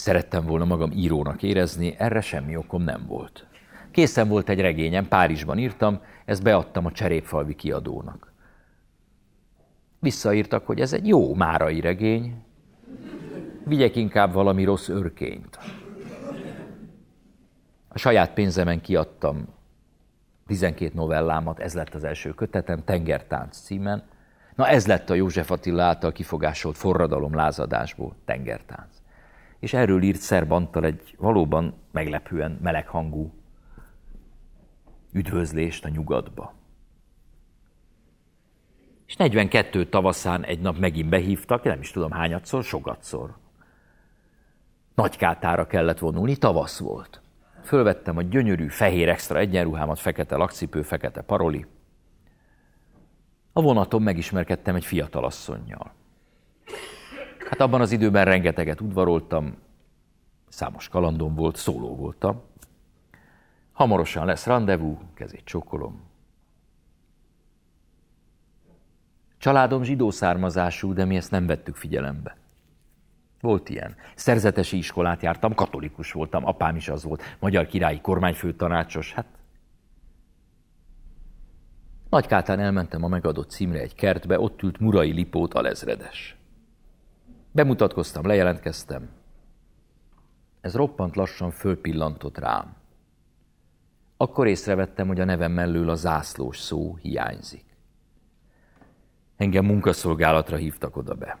Szerettem volna magam írónak érezni, erre semmi okom nem volt. Készen volt egy regényem, Párizsban írtam, ezt beadtam a Cserépfalvi kiadónak. Visszaírtak, hogy ez egy jó márai regény, vigyek inkább valami rossz örkényt. A saját pénzemen kiadtam 12 novellámat, ez lett az első kötetem, Tengertánc címen. Na ez lett a József Attila által kifogásolt forradalom lázadásból, Tengertánc. És erről írt Szerb Antal egy valóban meglepően meleghangú üdvözlést a nyugatba. És 42 tavaszán egy nap megint behívtak, nem is tudom hányadszor, sokatszor. Nagykátára kellett vonulni, tavasz volt. Fölvettem a gyönyörű, fehér extra egyenruhámat, fekete lakcipő, fekete paroli. A vonaton megismerkedtem egy fiatal asszonynal. Hát abban az időben rengeteget udvaroltam, számos kalandom volt, szóló voltam. Hamarosan lesz rendezvú, kezét csókolom. Családom zsidó származású, de mi ezt nem vettük figyelembe. Volt ilyen. Szerzetesi iskolát jártam, katolikus voltam, apám is az volt, magyar királyi kormányfő tanácsos, hát Nagykátán elmentem a megadott címre egy kertbe, ott ült Murai Lipót alezredes. Bemutatkoztam, lejelentkeztem. Ez roppant lassan fölpillantott rám. Akkor észrevettem, hogy a nevem mellől a zászlós szó hiányzik. Engem munkaszolgálatra hívtak oda be.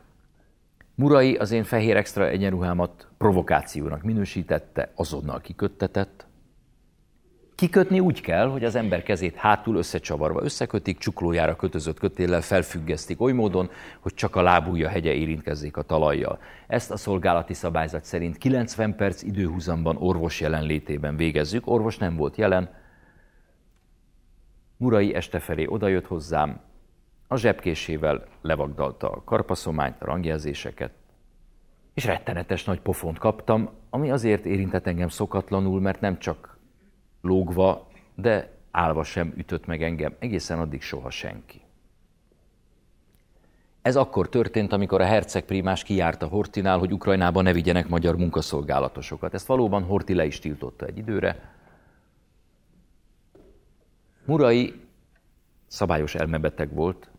Murai az én fehér extra egyenruhámat provokációnak minősítette, azonnal kiköttetett. Kikötni úgy kell, hogy az ember kezét hátul összecsavarva összekötik, csuklójára kötözött kötéllel felfüggesztik oly módon, hogy csak a lábúja hegye érintkezzék a talajjal. Ezt a szolgálati szabályzat szerint 90 perc időhúzamban orvos jelenlétében végezzük. Orvos nem volt jelen. Murai este felé odajött hozzám, a zsebkésével levagdalta a karpaszományt, a rangjelzéseket, és rettenetes nagy pofont kaptam, ami azért érintett engem szokatlanul, mert nem csak lógva, de állva sem ütött meg engem, egészen addig soha senki. Ez akkor történt, amikor a herceg primás kijárt a Hortinál, hogy Ukrajnába ne vigyenek magyar munkaszolgálatosokat. Ezt valóban Horti le is tiltotta egy időre. Murai szabályos elmebeteg volt,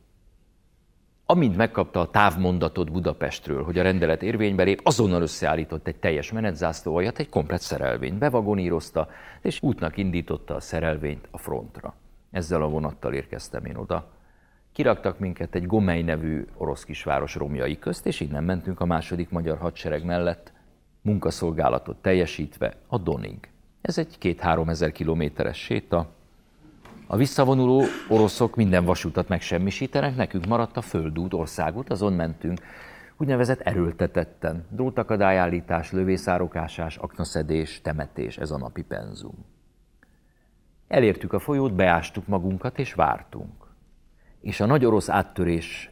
amint megkapta a távmondatot Budapestről, hogy a rendelet érvénybe lép, azonnal összeállított egy teljes menetzászlóajat, egy komplet szerelvényt, bevagonírozta, és útnak indította a szerelvényt a frontra. Ezzel a vonattal érkeztem én oda. Kiraktak minket egy Gomely nevű orosz kisváros romjai közt, és innen mentünk a második magyar hadsereg mellett, munkaszolgálatot teljesítve a Donig. Ez egy két-három ezer kilométeres séta, a visszavonuló oroszok minden vasútat megsemmisítenek, nekünk maradt a földút, országút, azon mentünk. Úgynevezett erőltetetten. Drótakadályállítás, lövészárokásás, aknaszedés, temetés, ez a napi penzum. Elértük a folyót, beástuk magunkat és vártunk. És a nagy orosz áttörés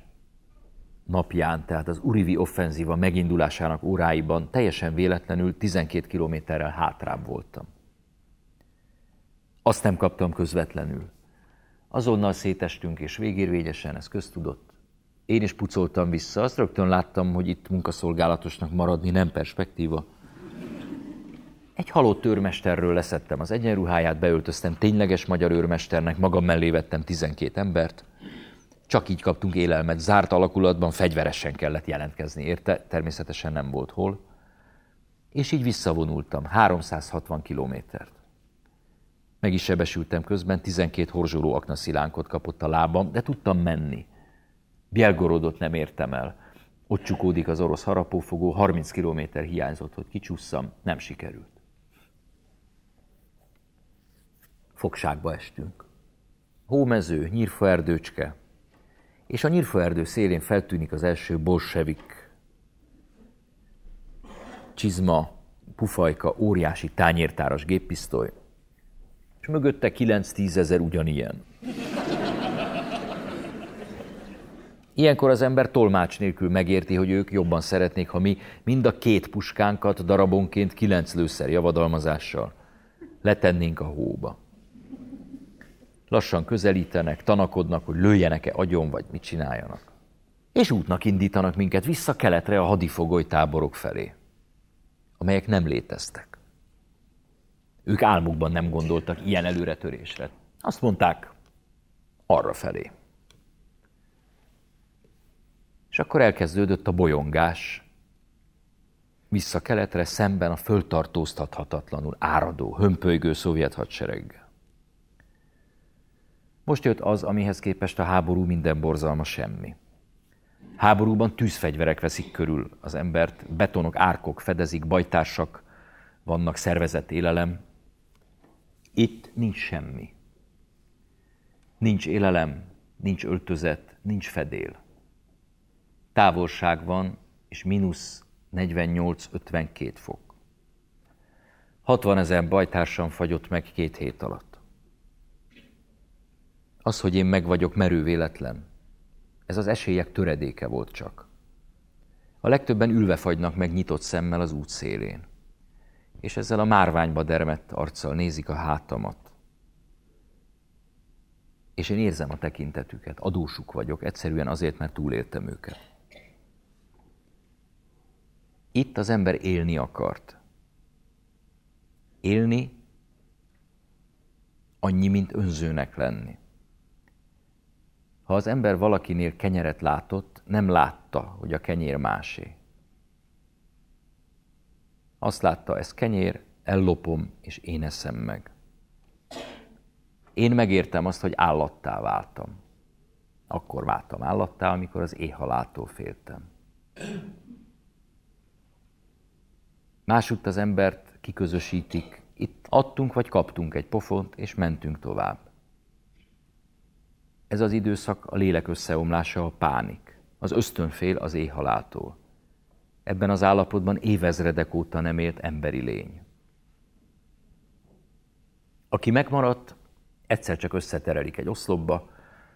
napján, tehát az Urivi offenzíva megindulásának óráiban teljesen véletlenül 12 kilométerrel hátrább voltam. Azt nem kaptam közvetlenül. Azonnal szétestünk, és végérvényesen, ez köztudott. Én is pucoltam vissza, azt rögtön láttam, hogy itt munkaszolgálatosnak maradni nem perspektíva. Egy halott őrmesterről leszettem az egyenruháját, beöltöztem tényleges magyar őrmesternek, magam mellé vettem 12 embert. Csak így kaptunk élelmet, zárt alakulatban fegyveresen kellett jelentkezni, érte? Természetesen nem volt hol. És így visszavonultam, 360 kilométert. Meg is sebesültem közben, 12 horzsoló aknaszilánkot kapott a lábam, de tudtam menni. Bielgorodot nem értem el. Ott csukódik az orosz harapófogó, 30 kilométer hiányzott, hogy kicsusszam, nem sikerült. Fogságba estünk. Hómező, nyírfaerdőcske, és a nyírfaerdő szélén feltűnik az első bolsevik csizma, pufajka, óriási tányértáras géppisztoly, mögötte 9-10 ezer ugyanilyen. Ilyenkor az ember tolmács nélkül megérti, hogy ők jobban szeretnék, ha mi mind a két puskánkat darabonként kilenc lőszer javadalmazással letennénk a hóba. Lassan közelítenek, tanakodnak, hogy lőjenek-e agyon, vagy mit csináljanak. És útnak indítanak minket vissza keletre a hadifogoly táborok felé. amelyek nem léteztek. Ők álmukban nem gondoltak ilyen előretörésre. Azt mondták, arra felé. És akkor elkezdődött a bolyongás, vissza keletre szemben a föltartóztathatatlanul áradó, hömpölygő szovjet hadsereggel. Most jött az, amihez képest a háború minden borzalma semmi. Háborúban tűzfegyverek veszik körül az embert, betonok, árkok fedezik, bajtársak, vannak szervezett élelem. Itt nincs semmi. Nincs élelem, nincs öltözet, nincs fedél. Távolság van, és mínusz 48-52 fok. 60 ezer bajtársam fagyott meg két hét alatt. Az, hogy én meg vagyok merő véletlen, ez az esélyek töredéke volt csak. A legtöbben ülve fagynak meg nyitott szemmel az út szélén, és ezzel a márványba dermett arccal nézik a hátamat. És én érzem a tekintetüket, adósuk vagyok, egyszerűen azért, mert túléltem őket. Itt az ember élni akart. Élni annyi, mint önzőnek lenni. Ha az ember valakinél kenyeret látott, nem látta, hogy a kenyér másé. Azt látta, ez kenyér, ellopom, és én eszem meg. Én megértem azt, hogy állattá váltam. Akkor váltam állattá, amikor az éhhaláltól féltem. Másutt az embert kiközösítik. Itt adtunk vagy kaptunk egy pofont, és mentünk tovább. Ez az időszak a lélek összeomlása, a pánik, az ösztönfél az éhhaláltól. Ebben az állapotban évezredek óta nem élt emberi lény. Aki megmaradt, egyszer csak összeterelik egy oszlopba,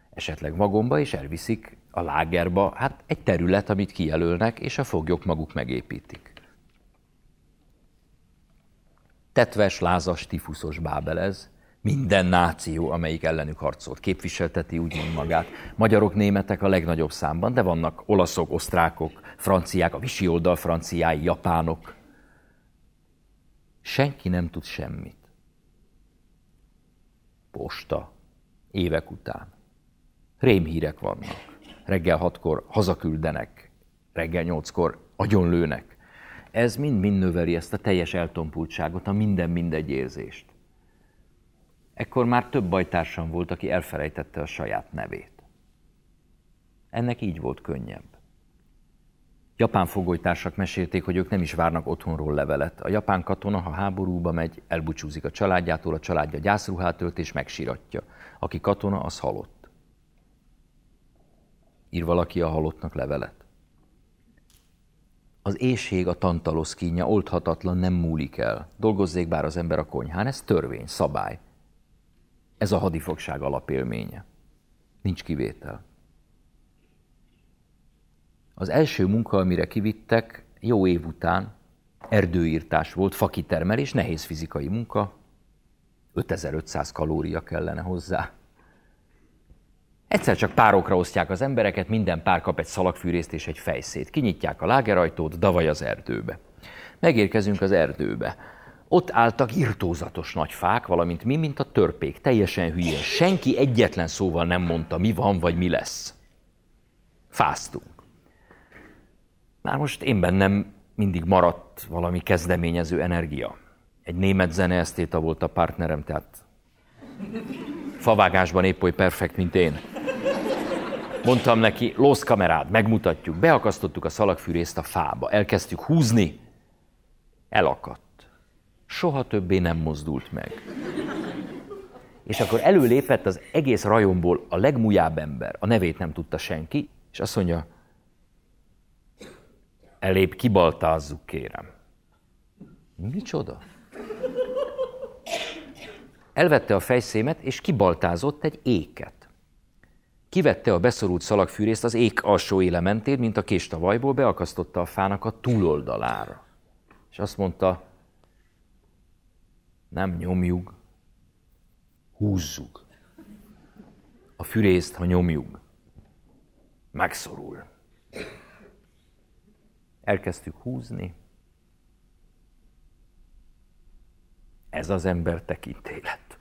esetleg vagomba, és elviszik a lágerba, hát egy terület, amit kijelölnek, és a foglyok maguk megépítik. Tetves, lázas, tifuszos bábelez, minden náció, amelyik ellenük harcolt, képviselteti úgy, magát. Magyarok, németek a legnagyobb számban, de vannak olaszok, osztrákok, franciák, a visi oldal franciái, japánok. Senki nem tud semmit. Posta. Évek után. Rémhírek vannak. Reggel hatkor hazaküldenek, reggel nyolckor agyonlőnek ez mind-mind növeli ezt a teljes eltompultságot, a minden-mindegy érzést. Ekkor már több bajtársam volt, aki elfelejtette a saját nevét. Ennek így volt könnyebb. Japán fogolytársak mesélték, hogy ők nem is várnak otthonról levelet. A japán katona, ha háborúba megy, elbúcsúzik a családjától, a családja gyászruhát ölt és megsiratja. Aki katona, az halott. Ír valaki a halottnak levelet. Az éjség a tantalosz kínja, oldhatatlan, nem múlik el. Dolgozzék bár az ember a konyhán, ez törvény, szabály. Ez a hadifogság alapélménye. Nincs kivétel. Az első munka, amire kivittek, jó év után erdőírtás volt, fakitermelés, nehéz fizikai munka, 5500 kalória kellene hozzá. Egyszer csak párokra osztják az embereket, minden pár kap egy szalagfűrészt és egy fejszét. Kinyitják a lágerajtót, davaj az erdőbe. Megérkezünk az erdőbe. Ott álltak irtózatos nagy fák, valamint mi, mint a törpék, teljesen hülyén. Senki egyetlen szóval nem mondta, mi van, vagy mi lesz. Fáztunk. Már most én bennem mindig maradt valami kezdeményező energia. Egy német zeneesztéta volt a partnerem, tehát favágásban épp oly perfekt, mint én. Mondtam neki, lósz kamerád, megmutatjuk. Beakasztottuk a szalagfűrészt a fába, elkezdtük húzni, elakadt. Soha többé nem mozdult meg. És akkor előlépett az egész rajomból a legmújább ember, a nevét nem tudta senki, és azt mondja, elép kibaltázzuk, kérem. Micsoda? Elvette a fejszémet, és kibaltázott egy éket. Kivette a beszorult szalagfűrészt az ék alsó éle mentén, mint a kést a vajból, beakasztotta a fának a túloldalára. És azt mondta, nem nyomjuk, húzzuk. A fűrészt, ha nyomjuk, megszorul. Elkezdtük húzni, ez az ember tekintély lett.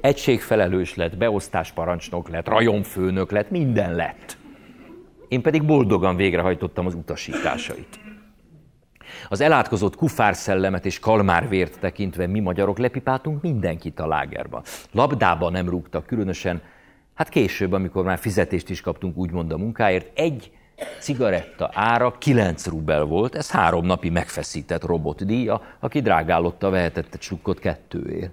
Egységfelelős lett, beosztásparancsnok lett, rajonfőnök lett, minden lett. Én pedig boldogan végrehajtottam az utasításait. Az elátkozott kufárszellemet és kalmárvért tekintve mi magyarok lepipáltunk mindenkit a lágerba. Labdába nem rúgtak, különösen, hát később, amikor már fizetést is kaptunk úgymond a munkáért, egy cigaretta ára 9 rubel volt, ez három napi megfeszített robotdíja, aki drágálotta vehetett egy sukkot kettőért.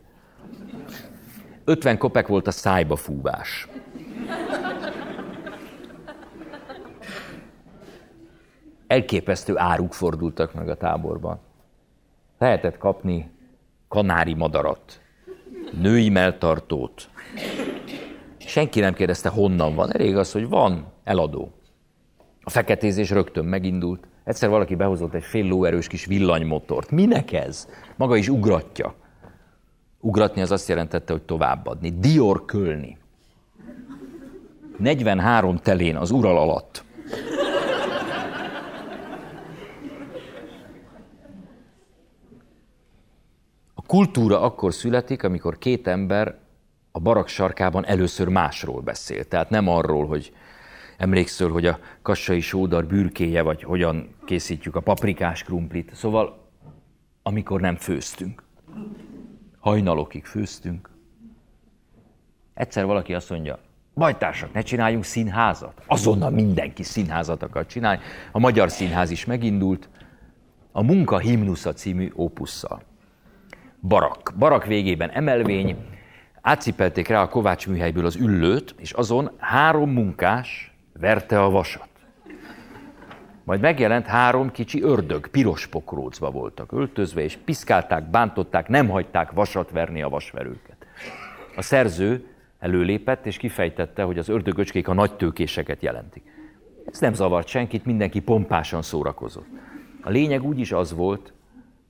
50 kopek volt a szájba fúvás. Elképesztő áruk fordultak meg a táborban. Lehetett kapni kanári madarat, női melltartót. Senki nem kérdezte, honnan van. Elég az, hogy van eladó. A feketézés rögtön megindult. Egyszer valaki behozott egy fél lóerős kis villanymotort. Minek ez? Maga is ugratja. Ugratni az azt jelentette, hogy továbbadni. Dior kölni. 43 telén az ural alatt. Kultúra akkor születik, amikor két ember a barak sarkában először másról beszél. Tehát nem arról, hogy emlékszel, hogy a kassai sódar bürkéje, vagy hogyan készítjük a paprikás krumplit. Szóval, amikor nem főztünk. Hajnalokig főztünk. Egyszer valaki azt mondja, bajtársak, ne csináljunk színházat. Azonnal mindenki színházat akar csinálni. A Magyar Színház is megindult. A Munka Himnusza című ópusszal barak. Barak végében emelvény, átcipelték rá a Kovács műhelyből az üllőt, és azon három munkás verte a vasat. Majd megjelent három kicsi ördög, piros pokrócba voltak öltözve, és piszkálták, bántották, nem hagyták vasat verni a vasverőket. A szerző előlépett, és kifejtette, hogy az ördögöcskék a nagy tőkéseket jelentik. Ez nem zavart senkit, mindenki pompásan szórakozott. A lényeg úgyis az volt,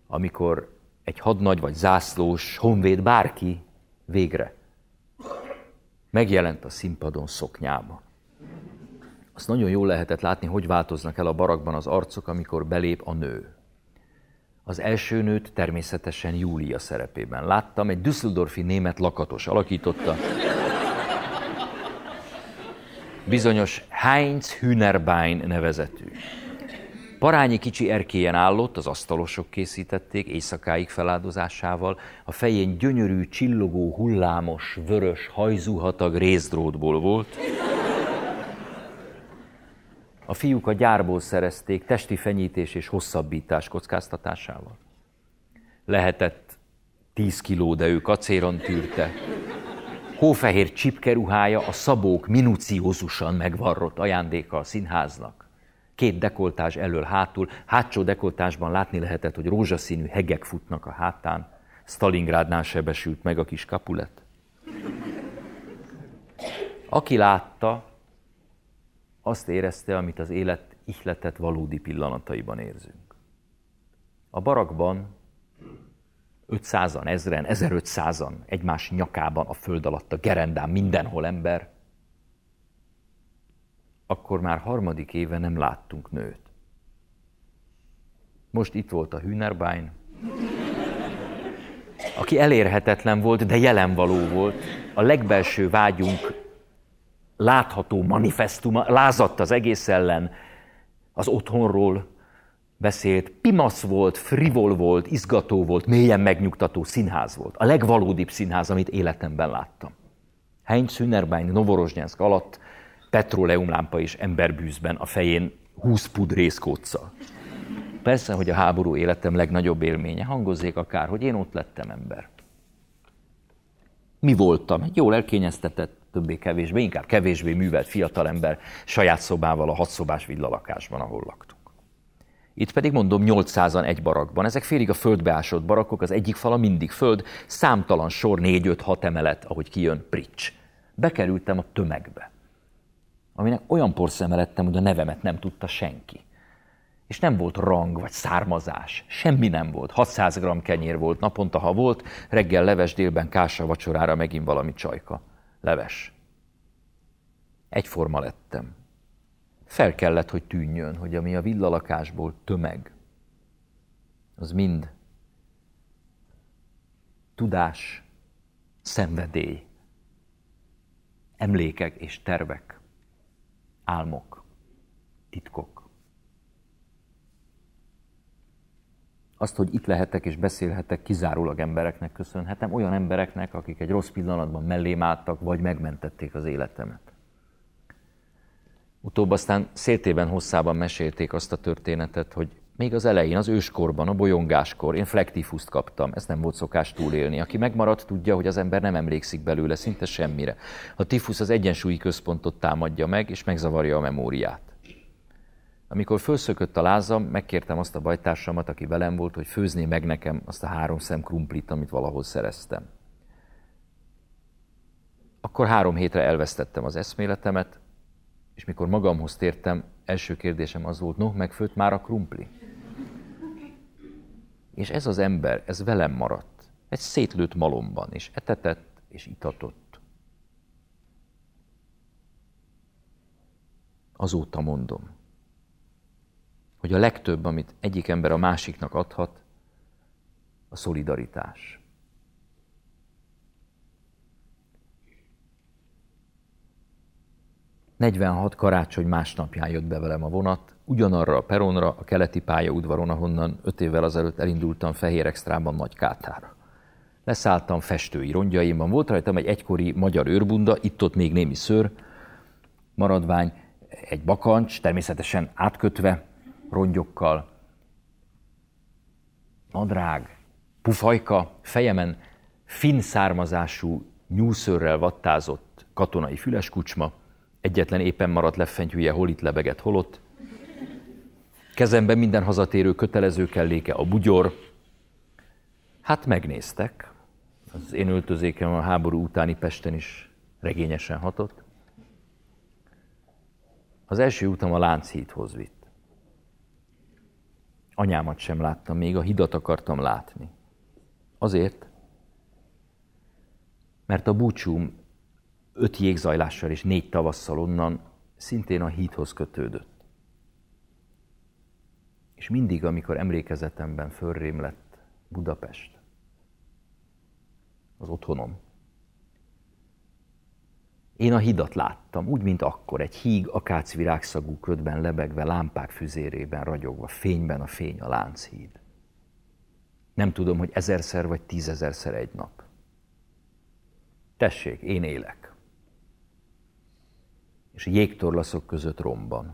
amikor egy hadnagy vagy zászlós, honvéd, bárki végre megjelent a színpadon szoknyába. Azt nagyon jól lehetett látni, hogy változnak el a barakban az arcok, amikor belép a nő. Az első nőt természetesen Júlia szerepében láttam, egy Düsseldorfi német lakatos alakította. Bizonyos Heinz Hühnerbein nevezetű. Parányi kicsi erkélyen állott, az asztalosok készítették éjszakáig feláldozásával, a fején gyönyörű, csillogó, hullámos, vörös, hajzúhatag részdrótból volt. A fiúk a gyárból szerezték testi fenyítés és hosszabbítás kockáztatásával. Lehetett tíz kiló, de ő kacéron tűrte. Hófehér csipkeruhája a szabók minuciózusan megvarrott ajándéka a színháznak két dekoltás elől-hátul, hátsó dekoltásban látni lehetett, hogy rózsaszínű hegek futnak a hátán. Stalingrádnál sebesült meg a kis kapulet. Aki látta, azt érezte, amit az élet ihletett valódi pillanataiban érzünk. A barakban 500-an, ezren, 1500-an egymás nyakában, a föld alatt, a gerendán, mindenhol ember, akkor már harmadik éve nem láttunk nőt. Most itt volt a Hühnerbein, aki elérhetetlen volt, de jelen való volt. A legbelső vágyunk látható manifestuma, lázadt az egész ellen, az otthonról beszélt, pimasz volt, frivol volt, izgató volt, mélyen megnyugtató színház volt. A legvalódibb színház, amit életemben láttam. Heinz Hühnerbein Novorozsnyánszk alatt petróleumlámpa és emberbűzben a fején 20 pud részkóccal. Persze, hogy a háború életem legnagyobb élménye. Hangozzék akár, hogy én ott lettem ember. Mi voltam? Egy jól elkényeztetett, többé-kevésbé, inkább kevésbé művelt fiatalember saját szobával a hatszobás villalakásban, ahol laktunk. Itt pedig mondom 800-an egy barakban. Ezek félig a földbe ásott barakok, az egyik fala mindig föld, számtalan sor, 4-5-6 emelet, ahogy kijön Prics. Bekerültem a tömegbe aminek olyan porszeme lettem, hogy a nevemet nem tudta senki. És nem volt rang vagy származás, semmi nem volt. 600 g kenyér volt naponta, ha volt, reggel leves, délben kása, vacsorára megint valami csajka. Leves. Egyforma lettem. Fel kellett, hogy tűnjön, hogy ami a villalakásból tömeg, az mind tudás, szenvedély, emlékek és tervek, álmok, titkok. Azt, hogy itt lehetek és beszélhetek, kizárólag embereknek köszönhetem, olyan embereknek, akik egy rossz pillanatban mellém álltak, vagy megmentették az életemet. Utóbb aztán széltében hosszában mesélték azt a történetet, hogy még az elején, az őskorban, a bolyongáskor én flektifuszt kaptam, ezt nem volt szokás túlélni. Aki megmaradt, tudja, hogy az ember nem emlékszik belőle szinte semmire. A tifusz az egyensúlyi központot támadja meg, és megzavarja a memóriát. Amikor fölszökött a lázam, megkértem azt a bajtársamat, aki velem volt, hogy főzné meg nekem azt a három szem krumplit, amit valahol szereztem. Akkor három hétre elvesztettem az eszméletemet, és mikor magamhoz tértem, első kérdésem az volt, no, megfőtt már a krumpli? És ez az ember, ez velem maradt. Egy szétlőtt malomban, és etetett, és itatott. Azóta mondom, hogy a legtöbb, amit egyik ember a másiknak adhat, a szolidaritás. 46 karácsony másnapján jött be velem a vonat, ugyanarra a peronra, a keleti pályaudvaron, ahonnan öt évvel azelőtt elindultam Fehér Extrában Nagy Kátára. Leszálltam festői rongyaimban, volt rajtam egy egykori magyar őrbunda, itt-ott még némi szőr, maradvány, egy bakancs, természetesen átkötve, rongyokkal, nadrág, pufajka, fejemen finn származású, nyúszőrrel vattázott katonai füleskucsma, egyetlen éppen maradt lefentyűje hol itt lebegett, holott. Kezemben minden hazatérő kötelező kelléke, a bugyor. Hát megnéztek. Az én öltözékem a háború utáni Pesten is regényesen hatott. Az első utam a Lánchídhoz vitt. Anyámat sem láttam, még a hidat akartam látni. Azért, mert a búcsúm öt jégzajlással és négy tavasszal onnan szintén a híthoz kötődött. És mindig, amikor emlékezetemben fölrém lett Budapest, az otthonom, én a hidat láttam, úgy, mint akkor, egy híg akácvirágszagú ködben lebegve, lámpák füzérében ragyogva, fényben a fény a Lánchíd. Nem tudom, hogy ezerszer vagy tízezerszer egy nap. Tessék, én élek és jégtorlaszok között romban.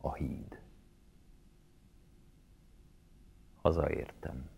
A híd. Hazaértem.